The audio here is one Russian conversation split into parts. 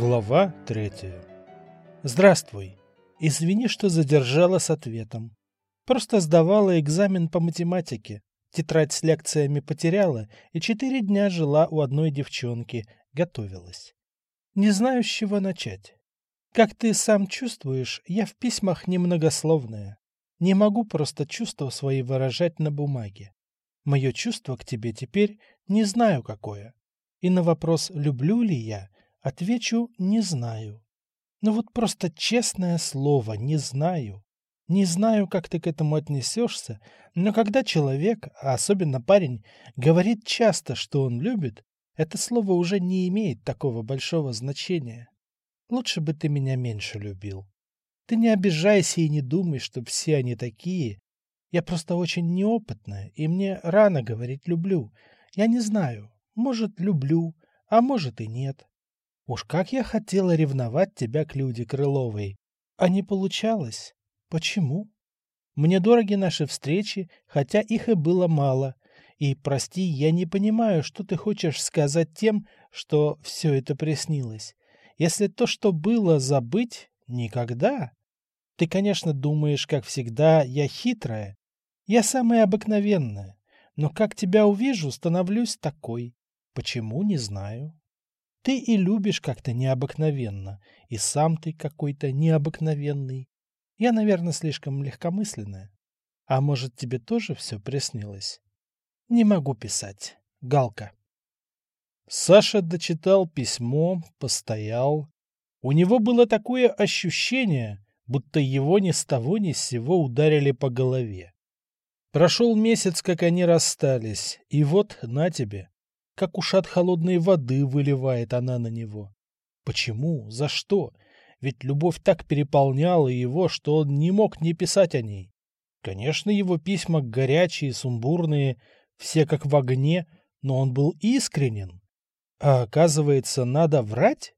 Глава третья. Здравствуй. Извини, что задержала с ответом. Просто сдавала экзамен по математике. Тетрадь с лекциями потеряла и четыре дня жила у одной девчонки, готовилась. Не знаю, с чего начать. Как ты сам чувствуешь, я в письмах немногословная. Не могу просто чувства свои выражать на бумаге. Мое чувство к тебе теперь не знаю какое. И на вопрос «люблю ли я» отвечу «не знаю». Ну вот просто честное слово «не знаю». Не знаю, как ты к этому отнесешься, но когда человек, а особенно парень, говорит часто, что он любит, это слово уже не имеет такого большого значения. Лучше бы ты меня меньше любил. Ты не обижайся и не думай, что все они такие, я просто очень неопытная, и мне рано говорить «люблю». Я не знаю, может, люблю, а может и нет. Уж как я хотела ревновать тебя к Люде Крыловой, а не получалось. Почему? Мне дороги наши встречи, хотя их и было мало. И, прости, я не понимаю, что ты хочешь сказать тем, что все это приснилось. Если то, что было, забыть, никогда. Ты, конечно, думаешь, как всегда, я хитрая, я самая обыкновенная, но как тебя увижу, становлюсь такой. Почему, не знаю. Ты и любишь как-то необыкновенно, и сам ты какой-то необыкновенный. Я, наверное, слишком легкомысленная. А может, тебе тоже все приснилось? Не могу писать. Галка. Саша дочитал письмо, постоял. У него было такое ощущение, будто его ни с того ни с сего ударили по голове. Прошел месяц, как они расстались, и вот на тебе, как ушат холодной воды выливает она на него. Почему? За что? Ведь любовь так переполняла его, что он не мог не писать о ней. Конечно, его письма горячие, сумбурные, все как в огне, но он был искренен. А оказывается, надо врать?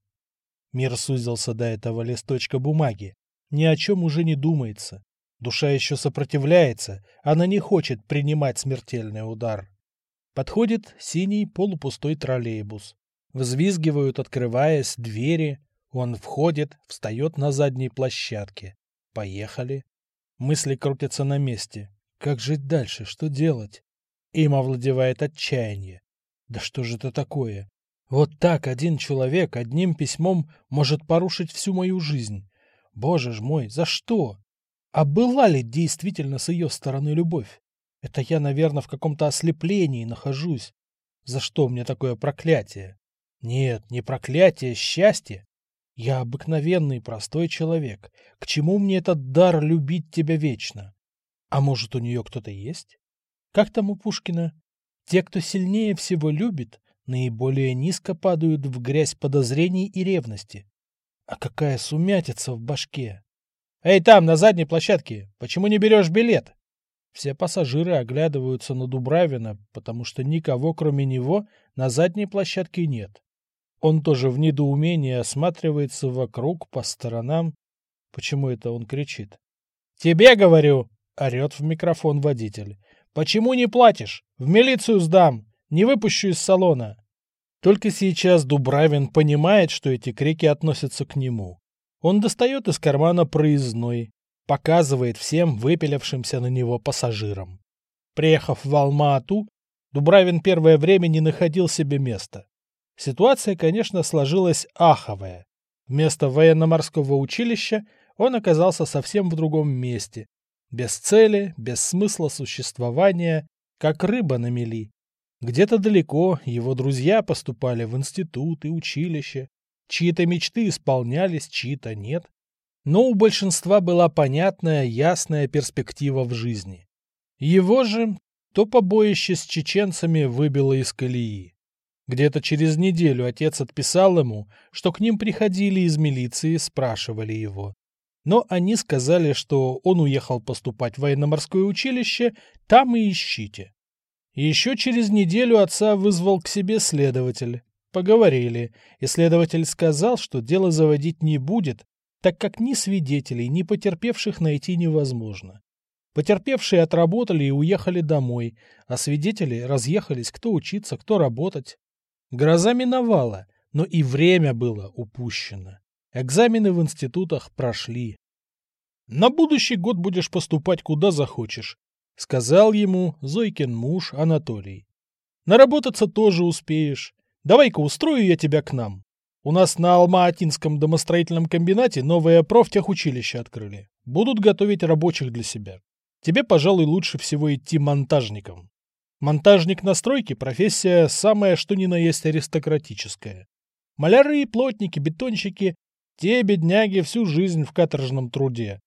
Мир сузился до этого листочка бумаги. Ни о чем уже не думается. Душа еще сопротивляется, она не хочет принимать смертельный удар. Подходит синий полупустой троллейбус. Взвизгивают, открываясь, двери. Он входит, встает на задней площадке. Поехали. Мысли крутятся на месте. Как жить дальше? Что делать? Им овладевает отчаяние. Да что же это такое? Вот так один человек одним письмом может порушить всю мою жизнь. Боже ж мой, за что? А была ли действительно с ее стороны любовь? Это я, наверное, в каком-то ослеплении нахожусь. За что мне такое проклятие? Нет, не проклятие, счастье. Я обыкновенный простой человек. К чему мне этот дар любить тебя вечно? А может, у нее кто-то есть? Как там у Пушкина? Те, кто сильнее всего любит, наиболее низко падают в грязь подозрений и ревности. А какая сумятица в башке! «Эй, там, на задней площадке, почему не берешь билет?» Все пассажиры оглядываются на Дубравина, потому что никого, кроме него, на задней площадке нет. Он тоже в недоумении осматривается вокруг, по сторонам. Почему это он кричит? «Тебе, говорю!» — орет в микрофон водитель. «Почему не платишь? В милицию сдам! Не выпущу из салона!» Только сейчас Дубравин понимает, что эти крики относятся к нему. Он достает из кармана проездной, показывает всем выпилявшимся на него пассажирам. Приехав в Алма-Ату, Дубравин первое время не находил себе места. Ситуация, конечно, сложилась аховая. Вместо военно-морского училища он оказался совсем в другом месте. Без цели, без смысла существования, как рыба на мели. Где-то далеко его друзья поступали в институт и училище, Чьи-то мечты исполнялись, чьи-то нет. Но у большинства была понятная, ясная перспектива в жизни. Его же то побоище с чеченцами выбило из колеи. Где-то через неделю отец отписал ему, что к ним приходили из милиции, спрашивали его. Но они сказали, что он уехал поступать в военно-морское училище, там и ищите. Еще через неделю отца вызвал к себе следователь. Поговорили, и следователь сказал, что дело заводить не будет, так как ни свидетелей, ни потерпевших найти невозможно. Потерпевшие отработали и уехали домой, а свидетели разъехались кто учиться, кто работать. Гроза миновала, Но и время было упущено. Экзамены в институтах прошли. «На будущий год будешь поступать куда захочешь», — сказал ему Зойкин муж Анатолий. «Наработаться тоже успеешь. Давай-ка устрою я тебя к нам. У нас на Алма-Атинском домостроительном комбинате новое профтехучилище открыли. Будут готовить рабочих для себя. Тебе, пожалуй, лучше всего идти монтажником. Монтажник на стройке – профессия самая что ни на есть аристократическая. Маляры, плотники, бетонщики – те бедняги всю жизнь в каторжном труде.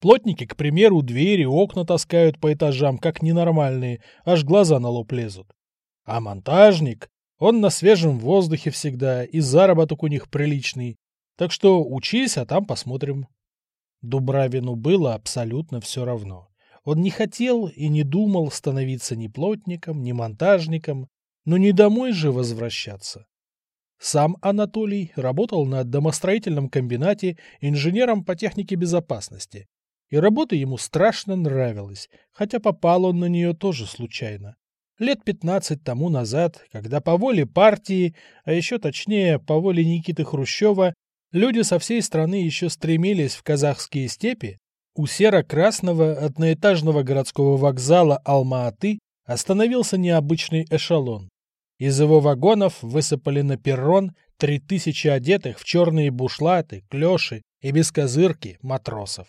Плотники, к примеру, двери, окна таскают по этажам, как ненормальные, аж глаза на лоб лезут. А монтажник он на свежем воздухе всегда, и заработок у них приличный. Так что учись, а там посмотрим. Дубравину было абсолютно все равно. Он не хотел и не думал становиться ни плотником, ни монтажником, но не домой же возвращаться. Сам Анатолий работал на домостроительном комбинате инженером по технике безопасности. И работа ему страшно нравилась, хотя попал он на нее тоже случайно лет 15 тому назад, когда по воле партии, а еще точнее по воле Никиты Хрущева, люди со всей страны еще стремились в казахские степи, у серо-красного одноэтажного городского вокзала Алма-Аты остановился необычный эшелон. Из его вагонов высыпали на перрон три тысячи одетых в черные бушлаты, клёши и бескозырки матросов.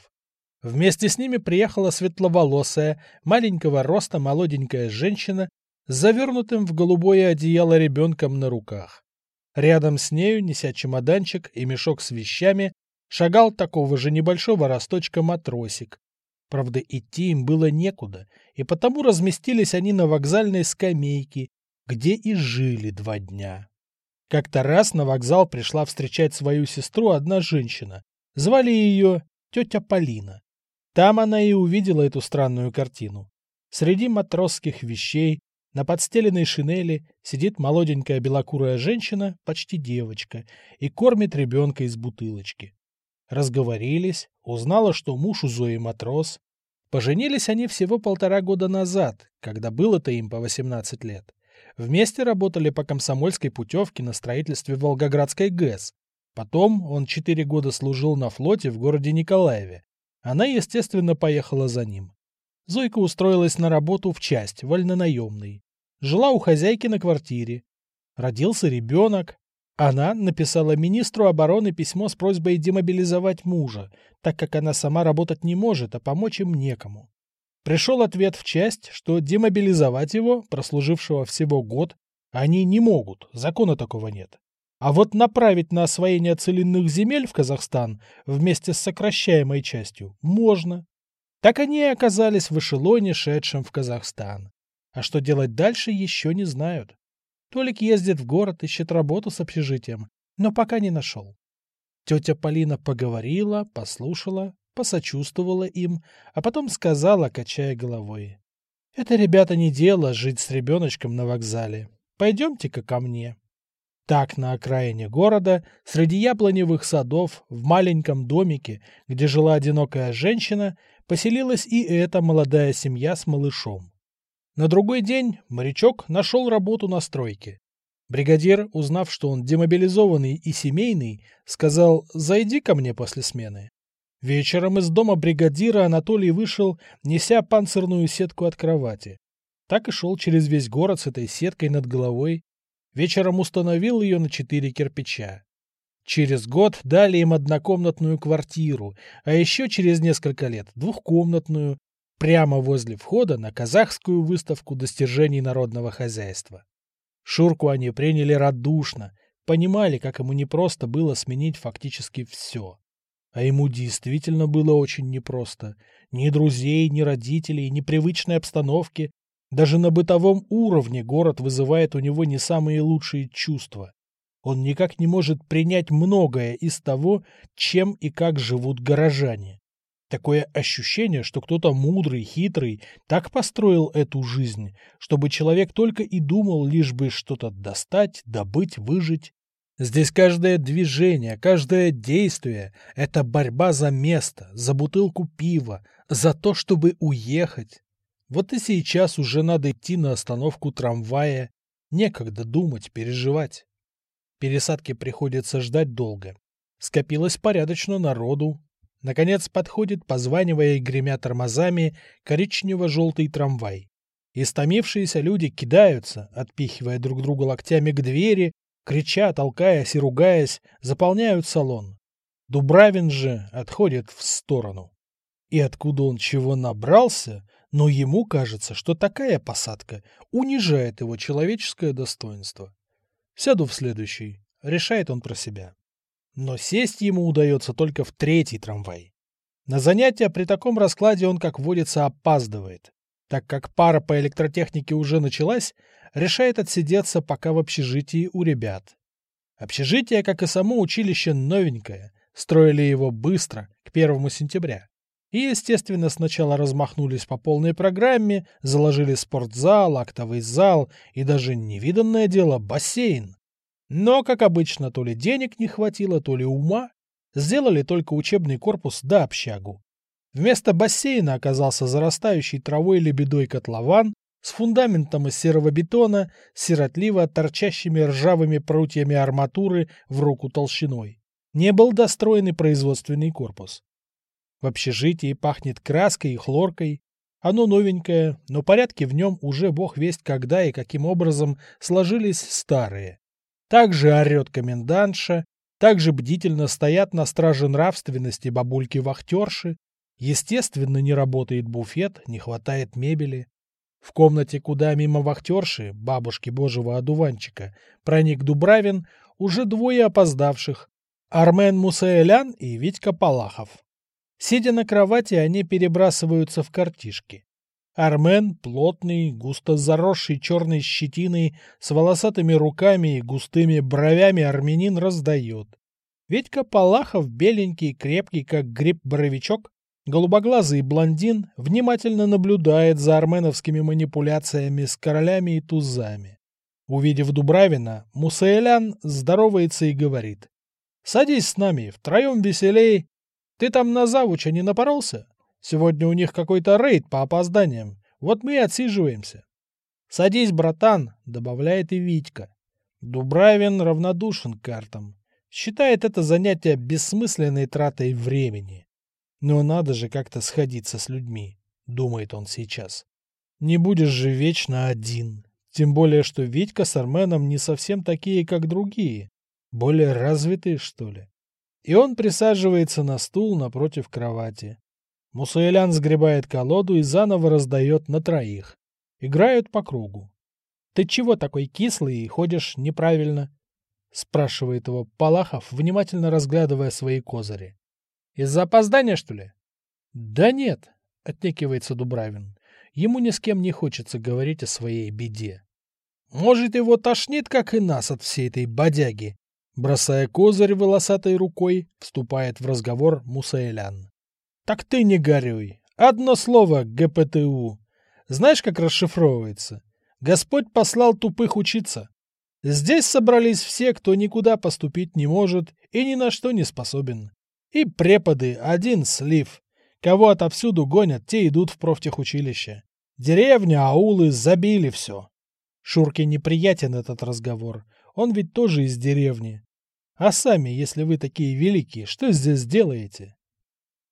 Вместе с ними приехала светловолосая, маленького роста молоденькая женщина с завернутым в голубое одеяло ребенком на руках. Рядом с нею, неся чемоданчик и мешок с вещами, шагал такого же небольшого росточка матросик. Правда, идти им было некуда, и потому разместились они на вокзальной скамейке, где и жили два дня. Как-то раз на вокзал пришла встречать свою сестру одна женщина. Звали ее тетя Полина. Там она и увидела эту странную картину. Среди матросских вещей на подстеленной шинели сидит молоденькая белокурая женщина, почти девочка, и кормит ребенка из бутылочки. Разговорились, узнала, что муж у Зои матрос. Поженились они всего полтора года назад, когда было-то им по 18 лет. Вместе работали по комсомольской путевке на строительстве Волгоградской ГЭС. Потом он четыре года служил на флоте в городе Николаеве. Она, естественно, поехала за ним. Зойка устроилась на работу в часть, вольнонаемный. Жила у хозяйки на квартире. Родился ребенок. Она написала министру обороны письмо с просьбой демобилизовать мужа, так как она сама работать не может, а помочь им некому. Пришел ответ в часть, что демобилизовать его, прослужившего всего год, они не могут, закона такого нет. А вот направить на освоение целинных земель в Казахстан вместе с сокращаемой частью можно. Так они и оказались в эшелоне, шедшем в Казахстан. А что делать дальше, еще не знают. Толик ездит в город, ищет работу с общежитием, но пока не нашел. Тетя Полина поговорила, послушала, посочувствовала им, а потом сказала, качая головой. «Это, ребята, не дело жить с ребеночком на вокзале. Пойдемте-ка ко мне». Так, на окраине города, среди яблоневых садов, в маленьком домике, где жила одинокая женщина, поселилась и эта молодая семья с малышом. На другой день морячок нашел работу на стройке. Бригадир, узнав, что он демобилизованный и семейный, сказал «зайди ко мне после смены». Вечером из дома бригадира Анатолий вышел, неся панцирную сетку от кровати. Так и шел через весь город с этой сеткой над головой. Вечером установил ее на четыре кирпича. Через год дали им однокомнатную квартиру, а еще через несколько лет двухкомнатную, прямо возле входа на казахскую выставку достижений народного хозяйства. Шурку они приняли радушно, понимали, как ему непросто было сменить фактически все. А ему действительно было очень непросто. Ни друзей, ни родителей, ни привычной обстановки. Даже на бытовом уровне город вызывает у него не самые лучшие чувства. Он никак не может принять многое из того, чем и как живут горожане. Такое ощущение, что кто-то мудрый, хитрый так построил эту жизнь, чтобы человек только и думал лишь бы что-то достать, добыть, выжить. Здесь каждое движение, каждое действие – это борьба за место, за бутылку пива, за то, чтобы уехать. Вот и сейчас уже надо идти на остановку трамвая. Некогда думать, переживать. Пересадки приходится ждать долго. Скопилось порядочно народу. Наконец подходит, позванивая и гремя тормозами, коричнево-желтый трамвай. Истомившиеся люди кидаются, отпихивая друг друга локтями к двери, крича, толкаясь и ругаясь, заполняют салон. Дубравин же отходит в сторону. И откуда он чего набрался, но ему кажется, что такая посадка унижает его человеческое достоинство. Сяду в следующий, решает он про себя. Но сесть ему удается только в третий трамвай. На занятия при таком раскладе он, как водится, опаздывает. Так как пара по электротехнике уже началась, решает отсидеться пока в общежитии у ребят. Общежитие, как и само училище, новенькое. Строили его быстро, к первому сентября. И, естественно, сначала размахнулись по полной программе, заложили спортзал, актовый зал и даже невиданное дело бассейн. Но, как обычно, то ли денег не хватило, то ли ума, сделали только учебный корпус да общагу. Вместо бассейна оказался зарастающий травой лебедой котлован с фундаментом из серого бетона, сиротливо торчащими ржавыми прутьями арматуры в руку толщиной. Не был достроенный производственный корпус. В общежитии пахнет краской и хлоркой. Оно новенькое, но порядки в нем уже бог весть когда и каким образом сложились старые. Также орет комендантша, также бдительно стоят на страже нравственности бабульки-вахтерши. Естественно, не работает буфет, не хватает мебели. В комнате, куда мимо вахтерши, бабушки божьего одуванчика, проник Дубравин, уже двое опоздавших. Армен Мусаэлян и Витька Палахов. Сидя на кровати, они перебрасываются в картишки. Армен, плотный, густо заросший черной щетиной, с волосатыми руками и густыми бровями армянин раздает. Ведька Палахов, беленький, крепкий, как гриб-боровичок, голубоглазый блондин, внимательно наблюдает за арменовскими манипуляциями с королями и тузами. Увидев Дубравина, Мусаэлян здоровается и говорит. «Садись с нами, втроем веселей. Ты там на завуча не напоролся?» Сегодня у них какой-то рейд по опозданиям. Вот мы и отсиживаемся. Садись, братан, добавляет и Витька. Дубравин равнодушен к картам. Считает это занятие бессмысленной тратой времени. Но надо же как-то сходиться с людьми, думает он сейчас. Не будешь же вечно один. Тем более, что Витька с Арменом не совсем такие, как другие. Более развитые, что ли. И он присаживается на стул напротив кровати. Мусаэлян сгребает колоду и заново раздает на троих. Играют по кругу. «Ты чего такой кислый и ходишь неправильно?» — спрашивает его Палахов, внимательно разглядывая свои козыри. «Из-за опоздания, что ли?» «Да нет», — отнекивается Дубравин. Ему ни с кем не хочется говорить о своей беде. «Может, его тошнит, как и нас, от всей этой бодяги?» Бросая козырь волосатой рукой, вступает в разговор Мусаэлян. Так ты не горюй. Одно слово ГПТУ. Знаешь, как расшифровывается? Господь послал тупых учиться. Здесь собрались все, кто никуда поступить не может и ни на что не способен. И преподы один слив. Кого отовсюду гонят, те идут в профтехучилище. Деревня, аулы забили все. Шурке неприятен этот разговор. Он ведь тоже из деревни. А сами, если вы такие великие, что здесь делаете?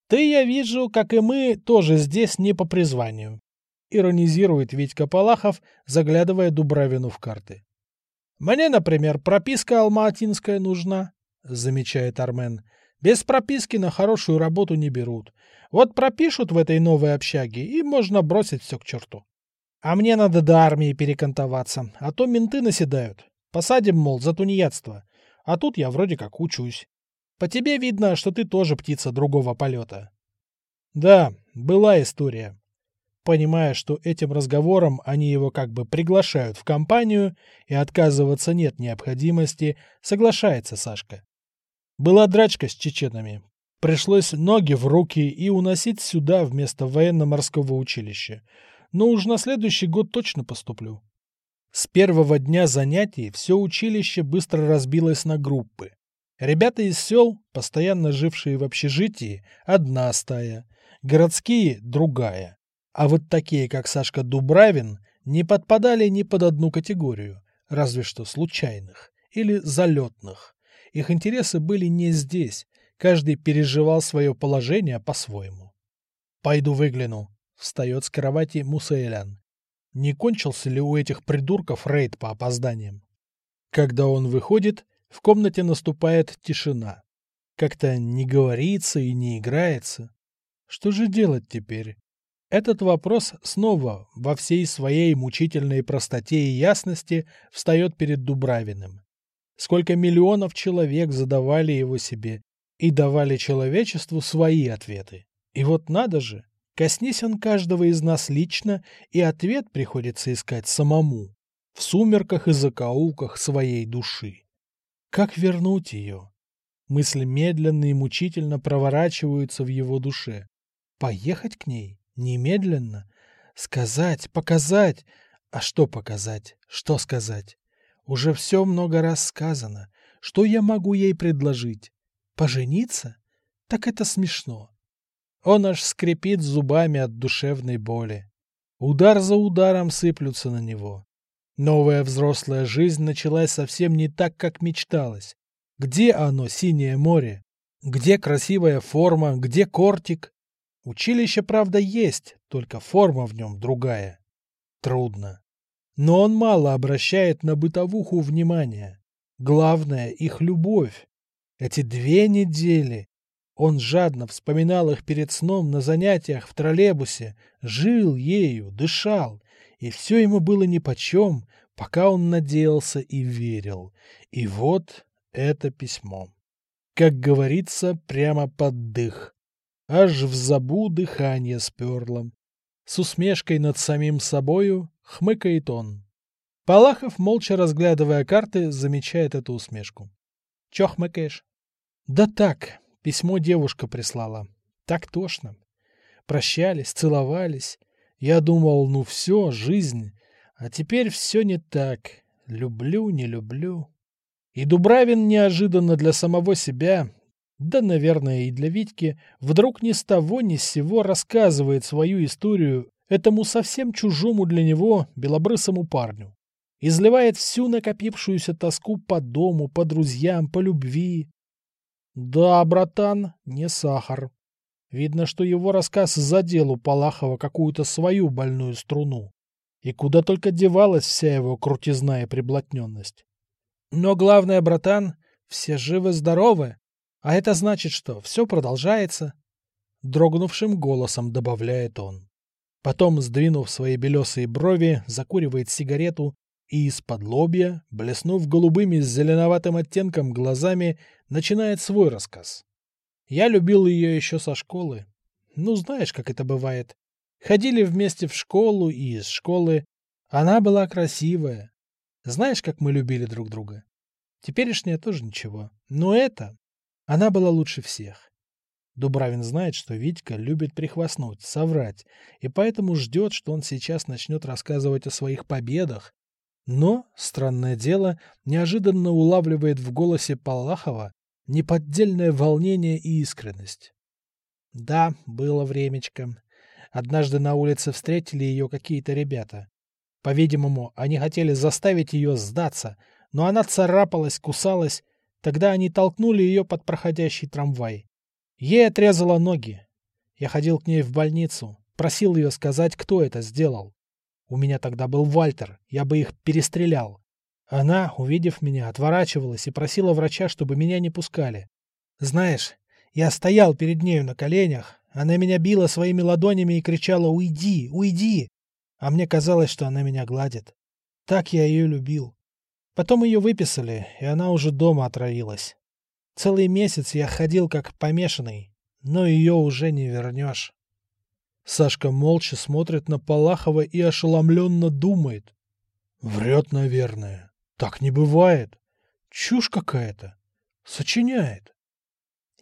Ты, я вижу, как и мы, тоже здесь не по призванию. Иронизирует Витька Палахов, заглядывая Дубравину в карты. Мне, например, прописка алматинская нужна, замечает Армен. Без прописки на хорошую работу не берут. Вот пропишут в этой новой общаге, и можно бросить все к черту. А мне надо до армии перекантоваться, а то менты наседают. Посадим, мол, за тунеядство. А тут я вроде как учусь. По тебе видно, что ты тоже птица другого полета. Да, была история. Понимая, что этим разговором они его как бы приглашают в компанию и отказываться нет необходимости, соглашается Сашка. Была драчка с чеченами. Пришлось ноги в руки и уносить сюда вместо военно-морского училища. Но уж на следующий год точно поступлю. С первого дня занятий все училище быстро разбилось на группы. Ребята из сел, постоянно жившие в общежитии, одна стая, городские – другая. А вот такие, как Сашка Дубравин, не подпадали ни под одну категорию, разве что случайных, или залетных. Их интересы были не здесь, каждый переживал свое положение по-своему. «Пойду выгляну», — встает с кровати Мусаэлян. Не кончился ли у этих придурков рейд по опозданиям? Когда он выходит, в комнате наступает тишина. Как-то не говорится и не играется. Что же делать теперь? Этот вопрос снова во всей своей мучительной простоте и ясности встает перед Дубравиным. Сколько миллионов человек задавали его себе и давали человечеству свои ответы. И вот надо же, коснись он каждого из нас лично, и ответ приходится искать самому, в сумерках и закоулках своей души. Как вернуть ее? Мысли медленно и мучительно проворачиваются в его душе. Поехать к ней? Немедленно? Сказать, показать? А что показать? Что сказать? Уже все много раз сказано. Что я могу ей предложить? Пожениться? Так это смешно. Он аж скрипит зубами от душевной боли. Удар за ударом сыплются на него. Новая взрослая жизнь началась совсем не так, как мечталось. Где оно, синее море? Где красивая форма? Где кортик? Училище, правда, есть, только форма в нем другая. Трудно. Но он мало обращает на бытовуху внимания. Главное — их любовь. Эти две недели. Он жадно вспоминал их перед сном на занятиях в троллейбусе, жил ею, дышал, и все ему было нипочем, пока он надеялся и верил. И вот это письмо. Как говорится, прямо под дых. Аж в забу дыхание сперло. С усмешкой над самим собою хмыкает он. Палахов, молча разглядывая карты, замечает эту усмешку. Чё хмыкаешь? Да так, письмо девушка прислала. Так тошно. Прощались, целовались. Я думал, ну все, жизнь. А теперь все не так. Люблю, не люблю. И Дубравин неожиданно для самого себя, да, наверное, и для Витьки, вдруг ни с того ни с сего рассказывает свою историю этому совсем чужому для него белобрысому парню. Изливает всю накопившуюся тоску по дому, по друзьям, по любви. Да, братан, не сахар. Видно, что его рассказ задел у Палахова какую-то свою больную струну. И куда только девалась вся его крутизна и приблотненность. Но главное, братан, все живы-здоровы. А это значит, что все продолжается. Дрогнувшим голосом добавляет он. Потом, сдвинув свои белесые брови, закуривает сигарету и из-под лобья, блеснув голубыми с зеленоватым оттенком глазами, начинает свой рассказ. Я любил ее еще со школы. Ну, знаешь, как это бывает. Ходили вместе в школу и из школы. Она была красивая, знаешь, как мы любили друг друга? Теперешняя тоже ничего. Но это... Она была лучше всех. Дубравин знает, что Витька любит прихвастнуть, соврать, и поэтому ждет, что он сейчас начнет рассказывать о своих победах. Но, странное дело, неожиданно улавливает в голосе Палахова неподдельное волнение и искренность. Да, было времечко. Однажды на улице встретили ее какие-то ребята. По-видимому, они хотели заставить ее сдаться, но она царапалась, кусалась. Тогда они толкнули ее под проходящий трамвай. Ей отрезало ноги. Я ходил к ней в больницу, просил ее сказать, кто это сделал. У меня тогда был Вальтер, я бы их перестрелял. Она, увидев меня, отворачивалась и просила врача, чтобы меня не пускали. Знаешь, я стоял перед нею на коленях, она меня била своими ладонями и кричала «Уйди! Уйди!» А мне казалось, что она меня гладит. Так я ее любил. Потом ее выписали, и она уже дома отравилась. Целый месяц я ходил как помешанный, но ее уже не вернешь. Сашка молча смотрит на Палахова и ошеломленно думает. Врет, наверное. Так не бывает. Чушь какая-то. Сочиняет.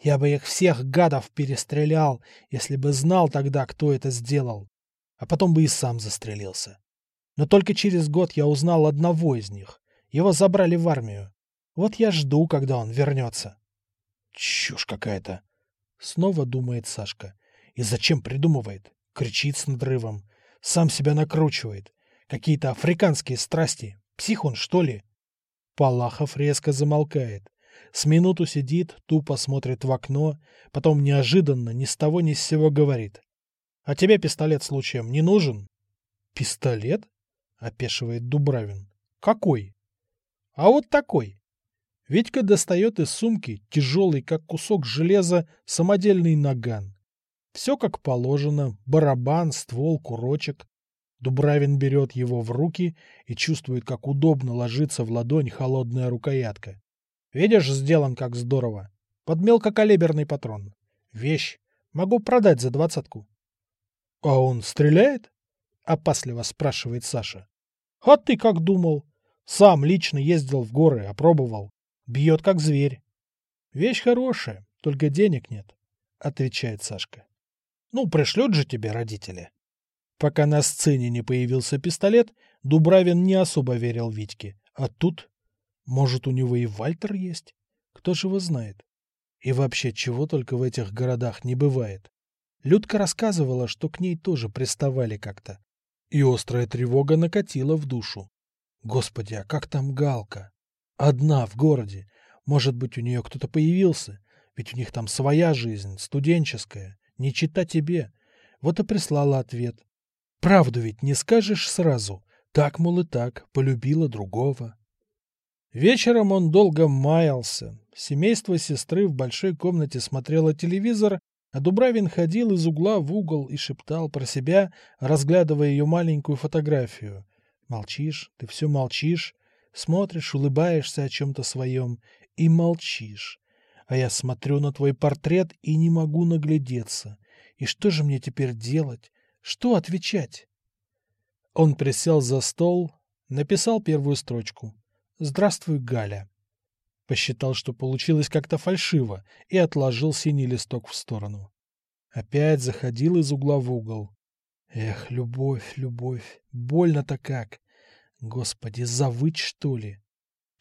Я бы их всех гадов перестрелял, если бы знал тогда, кто это сделал а потом бы и сам застрелился. Но только через год я узнал одного из них. Его забрали в армию. Вот я жду, когда он вернется. Чушь какая-то. Снова думает Сашка. И зачем придумывает? Кричит с надрывом. Сам себя накручивает. Какие-то африканские страсти. Псих он, что ли? Палахов резко замолкает. С минуту сидит, тупо смотрит в окно, потом неожиданно ни с того ни с сего говорит. «А тебе пистолет случаем не нужен?» «Пистолет?» — опешивает Дубравин. «Какой?» «А вот такой». Витька достает из сумки тяжелый, как кусок железа, самодельный наган. Все как положено, барабан, ствол, курочек. Дубравин берет его в руки и чувствует, как удобно ложится в ладонь холодная рукоятка. Видишь, сделан как здорово. Под мелкокалиберный патрон. Вещь. Могу продать за двадцатку. — А он стреляет? — опасливо спрашивает Саша. — А ты как думал? Сам лично ездил в горы, опробовал. Бьет как зверь. — Вещь хорошая, только денег нет, — отвечает Сашка. — Ну, пришлют же тебе родители. Пока на сцене не появился пистолет, Дубравин не особо верил Витьке. А тут... Может, у него и Вальтер есть? Кто же его знает? И вообще, чего только в этих городах не бывает. Людка рассказывала, что к ней тоже приставали как-то. И острая тревога накатила в душу. Господи, а как там Галка? Одна в городе. Может быть, у нее кто-то появился? Ведь у них там своя жизнь, студенческая. Не чита тебе. Вот и прислала ответ. Правду ведь не скажешь сразу. Так, мол, и так, полюбила другого. Вечером он долго маялся. Семейство сестры в большой комнате смотрело телевизор, а Дубравин ходил из угла в угол и шептал про себя, разглядывая ее маленькую фотографию. Молчишь, ты все молчишь, смотришь, улыбаешься о чем-то своем и молчишь. А я смотрю на твой портрет и не могу наглядеться. И что же мне теперь делать? Что отвечать? Он присел за стол, написал первую строчку. «Здравствуй, Галя». Посчитал, что получилось как-то фальшиво, и отложил синий листок в сторону. Опять заходил из угла в угол. Эх, любовь, любовь, больно-то как. Господи, завыть, что ли?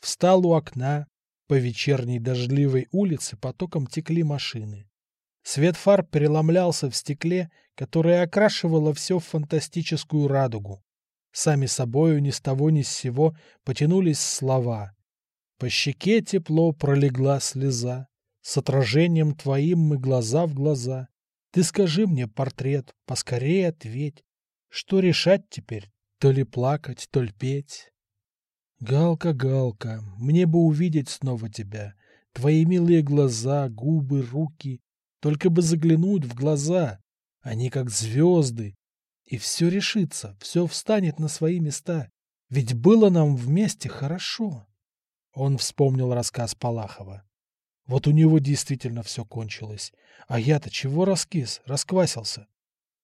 Встал у окна. По вечерней дождливой улице потоком текли машины. Свет фар переломлялся в стекле, которое окрашивало все в фантастическую радугу. Сами собою ни с того ни с сего потянулись слова. По щеке тепло пролегла слеза, С отражением твоим мы глаза в глаза. Ты скажи мне, портрет, поскорее ответь, Что решать теперь, то ли плакать, то ли петь? Галка, Галка, мне бы увидеть снова тебя, Твои милые глаза, губы, руки, только бы заглянуть в глаза. Они как звезды. И все решится, все встанет на свои места. Ведь было нам вместе хорошо. Он вспомнил рассказ Палахова. Вот у него действительно все кончилось. А я-то чего раскис, расквасился?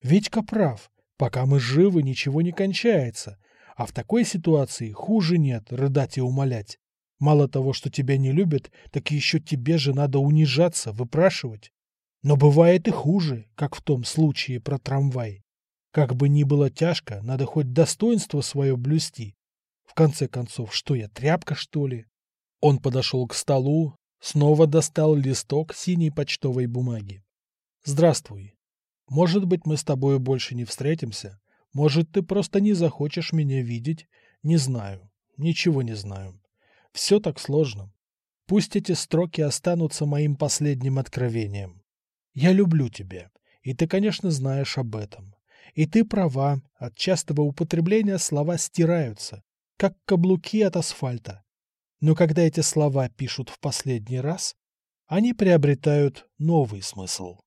Витька прав. Пока мы живы, ничего не кончается. А в такой ситуации хуже нет рыдать и умолять. Мало того, что тебя не любят, так еще тебе же надо унижаться, выпрашивать. Но бывает и хуже, как в том случае про трамвай. Как бы ни было тяжко, надо хоть достоинство свое блюсти. В конце концов, что я, тряпка, что ли? Он подошел к столу, снова достал листок синей почтовой бумаги. Здравствуй. Может быть, мы с тобой больше не встретимся? Может, ты просто не захочешь меня видеть? Не знаю. Ничего не знаю. Все так сложно. Пусть эти строки останутся моим последним откровением. Я люблю тебя, и ты, конечно, знаешь об этом. И ты права, от частого употребления слова стираются, как каблуки от асфальта. Но когда эти слова пишут в последний раз, они приобретают новый смысл.